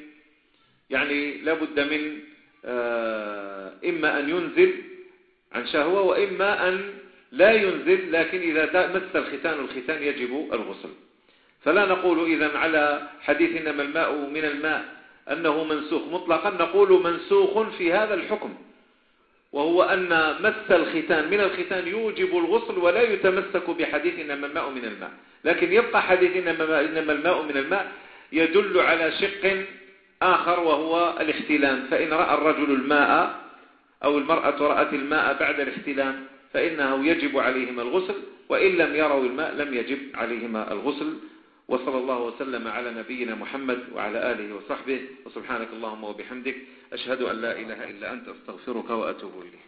يعني لا بد من آه، إما أن ينزل عن شهوة وإما أن لا ينزل لكن إذا مس الختان الختان يجب الغسل. فلا نقول إذا على حديث إنما الماء من الماء أنه منسوخ مطلقا نقول منسوخ في هذا الحكم. وهو أن مس الختان من الختان يوجب الغسل ولا يتمسك بحديث إنما الماء من الماء. لكن يبقى حديث إنما الماء من الماء يدل على شق آخر وهو الاحتلام فإن رأى الرجل الماء أو المرأة رأت الماء بعد الاحتلام فإنه يجب عليهما الغسل وإن لم يروا الماء لم يجب عليهما الغسل. وصلى الله وسلم على نبينا محمد وعلى آله وصحبه وسبحانك اللهم وبحمدك أشهد أن لا إله إلا أنت أستغفرك وأتوب إليه